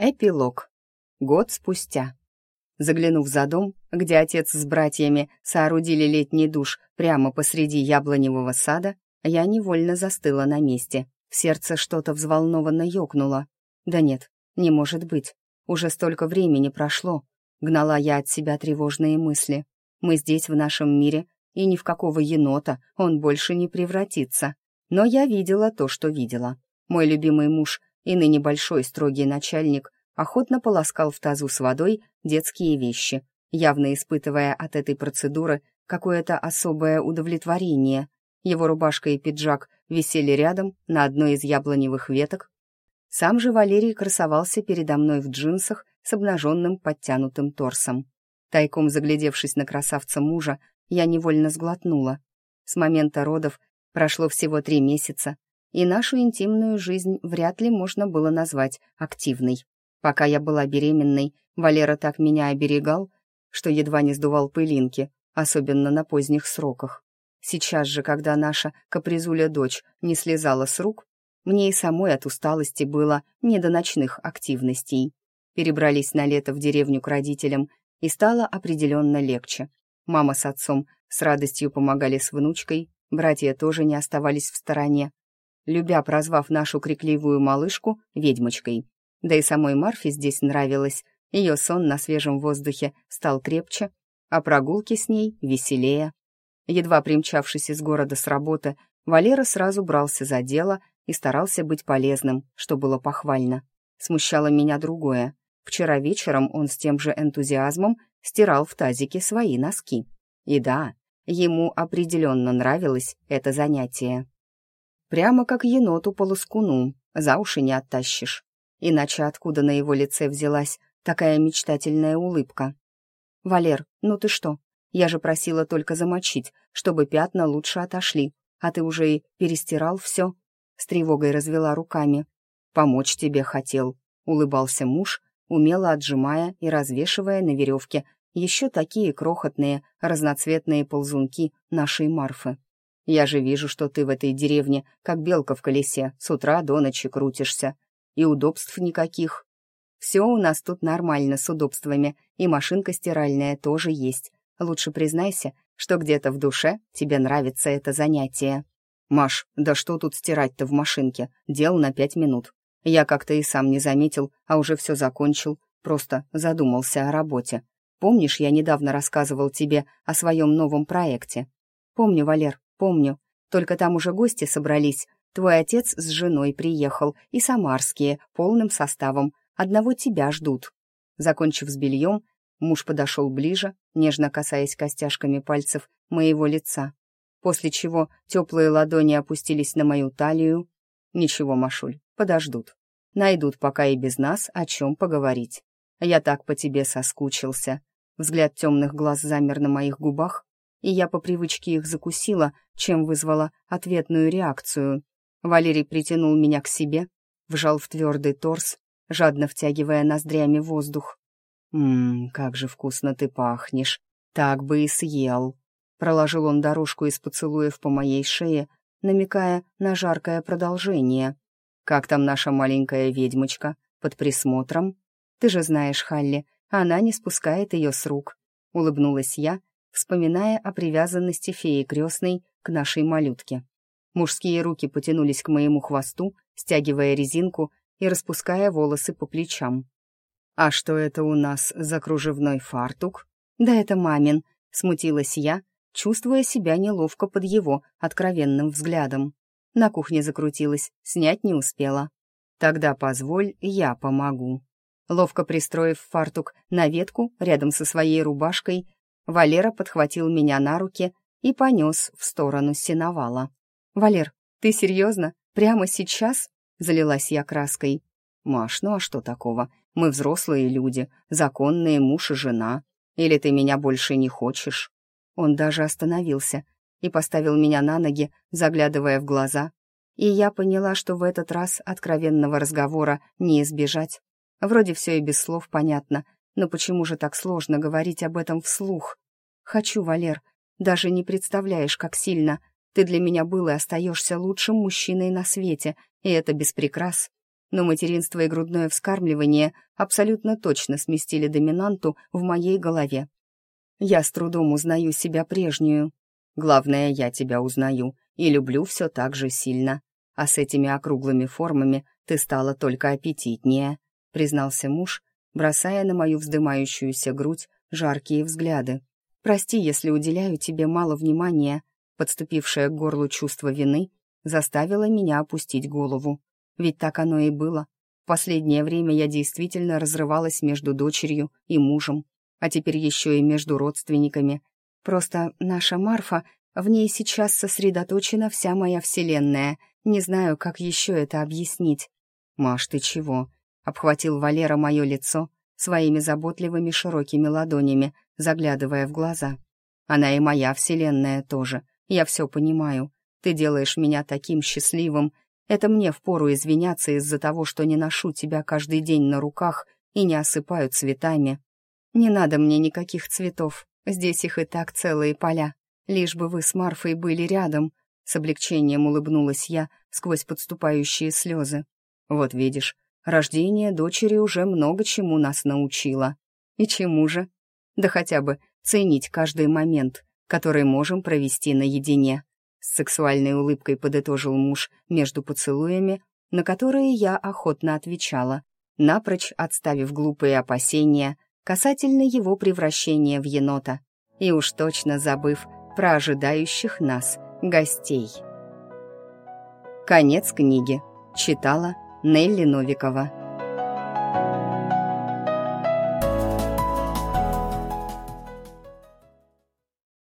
Эпилог. Год спустя. Заглянув за дом, где отец с братьями соорудили летний душ прямо посреди яблоневого сада, я невольно застыла на месте. В сердце что-то взволнованно ёкнуло. Да нет, не может быть. Уже столько времени прошло. Гнала я от себя тревожные мысли. Мы здесь, в нашем мире, и ни в какого енота он больше не превратится. Но я видела то, что видела. Мой любимый муж и ныне большой строгий начальник охотно полоскал в тазу с водой детские вещи, явно испытывая от этой процедуры какое-то особое удовлетворение. Его рубашка и пиджак висели рядом на одной из яблоневых веток. Сам же Валерий красовался передо мной в джинсах с обнаженным подтянутым торсом. Тайком заглядевшись на красавца мужа, я невольно сглотнула. С момента родов прошло всего три месяца, и нашу интимную жизнь вряд ли можно было назвать активной. Пока я была беременной, Валера так меня оберегал, что едва не сдувал пылинки, особенно на поздних сроках. Сейчас же, когда наша капризуля-дочь не слезала с рук, мне и самой от усталости было не до ночных активностей. Перебрались на лето в деревню к родителям, и стало определенно легче. Мама с отцом с радостью помогали с внучкой, братья тоже не оставались в стороне, любя прозвав нашу крикливую малышку ведьмочкой. Да и самой Марфе здесь нравилось, ее сон на свежем воздухе стал крепче, а прогулки с ней веселее. Едва примчавшись из города с работы, Валера сразу брался за дело и старался быть полезным, что было похвально. Смущало меня другое. Вчера вечером он с тем же энтузиазмом стирал в тазике свои носки. И да, ему определенно нравилось это занятие. Прямо как еноту-полоскуну, за уши не оттащишь. Иначе откуда на его лице взялась такая мечтательная улыбка? «Валер, ну ты что? Я же просила только замочить, чтобы пятна лучше отошли, а ты уже и перестирал все?» С тревогой развела руками. «Помочь тебе хотел», — улыбался муж, умело отжимая и развешивая на веревке еще такие крохотные разноцветные ползунки нашей Марфы. Я же вижу, что ты в этой деревне, как белка в колесе, с утра до ночи крутишься. И удобств никаких. Все у нас тут нормально с удобствами, и машинка стиральная тоже есть. Лучше признайся, что где-то в душе тебе нравится это занятие. Маш, да что тут стирать-то в машинке? Дел на пять минут. Я как-то и сам не заметил, а уже все закончил, просто задумался о работе. Помнишь, я недавно рассказывал тебе о своем новом проекте? Помню, Валер, «Помню. Только там уже гости собрались. Твой отец с женой приехал, и самарские, полным составом. Одного тебя ждут». Закончив с бельем, муж подошел ближе, нежно касаясь костяшками пальцев моего лица, после чего теплые ладони опустились на мою талию. «Ничего, Машуль, подождут. Найдут пока и без нас о чем поговорить. Я так по тебе соскучился». Взгляд темных глаз замер на моих губах, и я по привычке их закусила, чем вызвала ответную реакцию. Валерий притянул меня к себе, вжал в твердый торс, жадно втягивая ноздрями воздух. «Ммм, как же вкусно ты пахнешь! Так бы и съел!» Проложил он дорожку из поцелуев по моей шее, намекая на жаркое продолжение. «Как там наша маленькая ведьмочка? Под присмотром? Ты же знаешь, Халли, она не спускает ее с рук», — улыбнулась я, вспоминая о привязанности феи крестной к нашей малютке. Мужские руки потянулись к моему хвосту, стягивая резинку и распуская волосы по плечам. «А что это у нас за кружевной фартук?» «Да это мамин», — смутилась я, чувствуя себя неловко под его откровенным взглядом. На кухне закрутилась, снять не успела. «Тогда позволь, я помогу». Ловко пристроив фартук на ветку рядом со своей рубашкой, Валера подхватил меня на руки и понес в сторону сеновала. «Валер, ты серьезно? Прямо сейчас?» — залилась я краской. «Маш, ну а что такого? Мы взрослые люди, законные муж и жена. Или ты меня больше не хочешь?» Он даже остановился и поставил меня на ноги, заглядывая в глаза. И я поняла, что в этот раз откровенного разговора не избежать. Вроде все и без слов понятно — но почему же так сложно говорить об этом вслух? Хочу, Валер. Даже не представляешь, как сильно. Ты для меня был и остаешься лучшим мужчиной на свете, и это без прикрас. но материнство и грудное вскармливание абсолютно точно сместили доминанту в моей голове. Я с трудом узнаю себя прежнюю. Главное, я тебя узнаю и люблю все так же сильно. А с этими округлыми формами ты стала только аппетитнее, признался муж, бросая на мою вздымающуюся грудь жаркие взгляды. «Прости, если уделяю тебе мало внимания», подступившее к горлу чувство вины заставило меня опустить голову. Ведь так оно и было. В последнее время я действительно разрывалась между дочерью и мужем, а теперь еще и между родственниками. Просто наша Марфа, в ней сейчас сосредоточена вся моя вселенная. Не знаю, как еще это объяснить. «Маш, ты чего?» — обхватил Валера мое лицо своими заботливыми широкими ладонями, заглядывая в глаза. «Она и моя вселенная тоже. Я все понимаю. Ты делаешь меня таким счастливым. Это мне впору извиняться из-за того, что не ношу тебя каждый день на руках и не осыпаю цветами. Не надо мне никаких цветов. Здесь их и так целые поля. Лишь бы вы с Марфой были рядом». С облегчением улыбнулась я сквозь подступающие слезы. «Вот видишь, Рождение дочери уже много чему нас научило. И чему же? Да хотя бы ценить каждый момент, который можем провести наедине. С сексуальной улыбкой подытожил муж между поцелуями, на которые я охотно отвечала, напрочь отставив глупые опасения касательно его превращения в енота и уж точно забыв про ожидающих нас гостей. Конец книги. Читала Нелли Новикова.